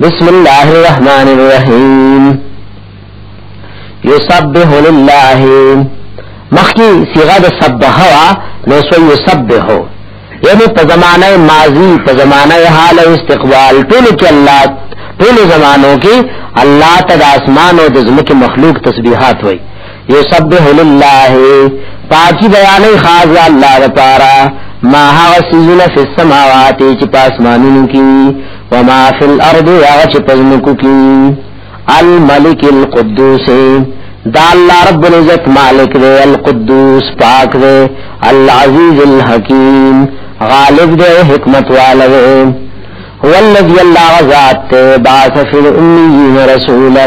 بسم الله الرحمن الرحیم یسبح لله مخکی صيغه د سبح وا نو سو یسبح یعنی په زمانه ماضی په زمانه حال او استقبال ټول کې الله ټول زمانو کې الله تعالی اسمان او د زمکه مخلوق تسبیحات وای یسبح لله پاکی بیانې خاص الله لپاره ما هغه سيزونه په سماوات چې پاسمانونو کې وما فی الارض هغه چې پزمکو کې الملک القدوس دا الله رب العزت مالک دی القدوس پاک دی العزیز الحکیم غالب دی حکمت والا دی هو الذی الله ذات بعث فی الامیین رسولا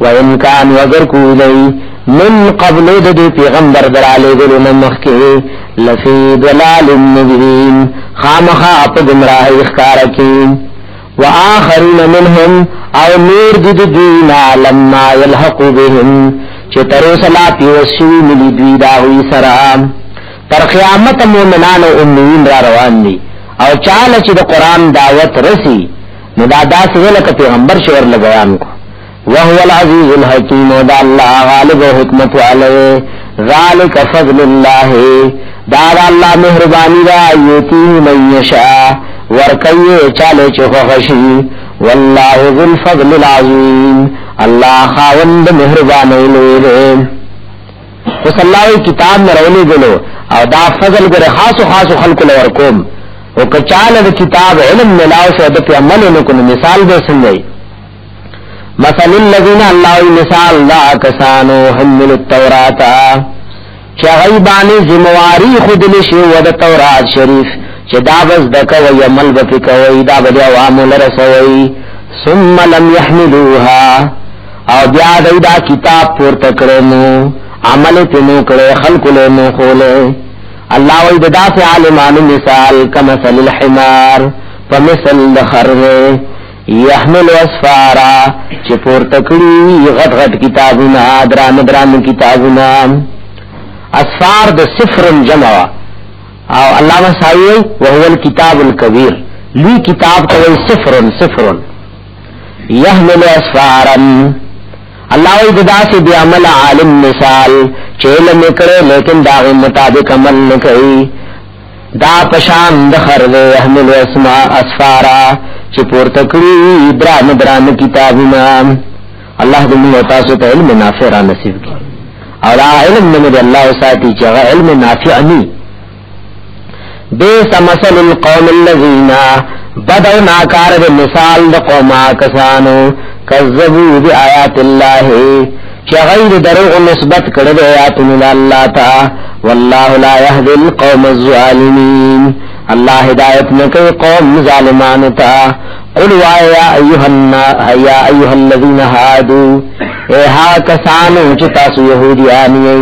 وان کان وگر کو دی من قبل د دې پیغمبر دراله ګلو مخکې لفی دلال مبین خامخا په گمراه اخکار کې واخرین منهم او نور د دینا لما یلحق بهم چې تر سلا پیوسی ملي دوی دا وی سره تر قیامت مومنان او امین را روان دي او چاله چې د قران دعوت رسی نو دا داسې وی لکه پیغمبر چې ورله بیان کو وهو العزیز الحکیم دا الله غالب او حکمت علی ذالک فضل الله دا دا الله مهربانی دا یوتی من یشاء ورکی چاله چې خوشی والله ذو الفضل العظیم الله خاوند مهربانی لوی صلی الله علیه کتاب نه راولې غلو او دا فضل ګره خاص خاص خلق لور کوم او کچاله د کتاب علم ملاو شو د په عمل نو کو مثال به څنګه مثل الذين الله مثال لا کسانو حمل التوراۃ چې غي باندې ذمہواری خود لشي و د تورات شریف چې دا بس دکو یا عمل به کوي دا به عوام لرسوي ثم لم يحملوها او بیا دای دا کتاب پورته کړو نو عمل په نو کړو خلق له نو خوله الله وی ددا فی عالمانو مثال کمثل الحمار فمثل خرغه یحمل اسفارا چې پورته کړی غټ غټ کتابونه درام درام کتابونه اسفار د صفر جمع او علامه سایه وهو الكتاب الكبير لوی کتاب ته صفر صفر یحمل اسفارا الله ای ددا سی بی عمل عالم مثال چیل نکړه لیکن دا مطابق عمل نکړي دا پشان د خرد یحمل اسماء اسفارا چې پورته کړی دران دران کتابونه الله دې موږ تاسو ته علم نافع را نصیب کړي او دا علم نه دی الله ساتي چې علم نافع نه بیس مثل القوم اللذین بدو ناکار دے مثال دا قوما کسانو کذبو بی آیات اللہ چی غیر دروغ نسبت کرد آیاتن اللہ تا واللہ لا یهد القوم الظالمین اللہ ہدایت نکی قوم ظالمان تا قل وایا ایوہ الذین حادو اے ہا کسانو چی تاسو یہودیانی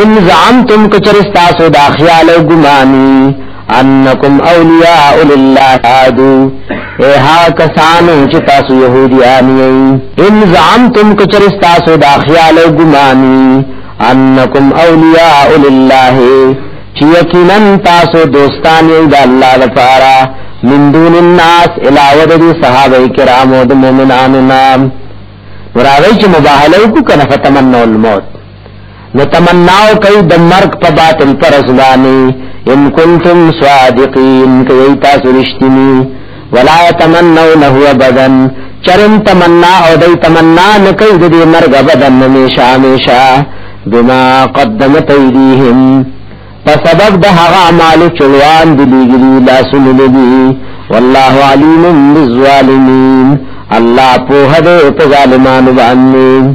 ان زعمتم کچرستاسو دا خیال او ګمانی انکم اولیاء لله تعدو اے ها کسانو چې تاسو يهوديان یې ان زعمتم کچر تاسو دا خیال او ګمانی انکم اولیاء لله چې یقینا تاسو دوستان یې د الله لپاره من دون الناس علاوه د صحابه کرامو د مؤمنانو نام وراوی چې مباهله وکړه کنه فتمنوا الموت نو تمناو کوي د مرګ په باطل پر ځواني ان کنتم صادقین کوي تاسو رښتینی ولا تمنونه ابدا چرم تمنا او دای تمنا نه کوي د دې مرګ ابدا همیشه همیشه بما قدمت ایدیهم په سبب د هغه اعمال چلوان دي لګري لاسونه دي والله علیم بالظالمین الله په هده په ظالمانو باندې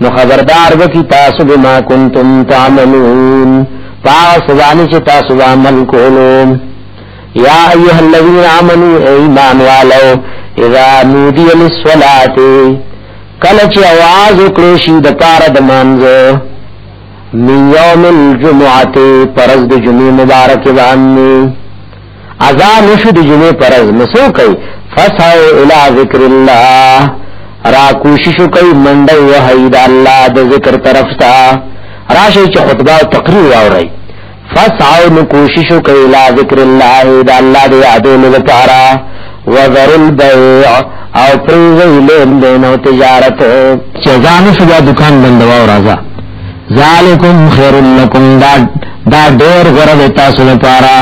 نو خبردار وکي تاسو بما کنتم تعملون پاس باندې چې تاسو عمل کولو یا ایها الذین آمنو ایمان والو اذا نودی للصلاة کله چې आवाज وکړو شي د پاره د مانځو من یوم الجمعه پرز د جمعې مبارک باندې اذان شو د جمعې پرز نو سو کوي فسعوا الى ذکر الله را کوشش کوي منډه وهي د الله د ذکر طرف ته راشي چې خطبه او تقریر واوري فسعوا نو کوشش کوي الى ذکر الله د الله د یادونو لپاره وذر البيع او پریزه لین دین او تجارت چې ځان شو دکان بندوا او راځه ذالکم خیر لکم دا دا ډیر غره د تاسو لپاره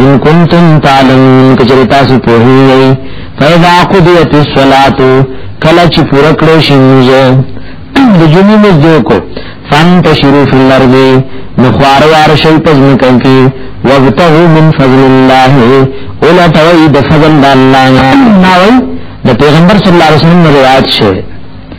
ان کنتم تعلمون کچری تاسو په هیوی فیدا قضیت الصلاۃ کله چې پوره کړو شي موږ د جمعې موږ دیو کو فن تشرو فی الارض نخوار وار شي پزم کوي وابتغوا من فضل الله ولا توي د فضل الله نه ناوي د پیغمبر صلی الله علیه وسلم روایت شوی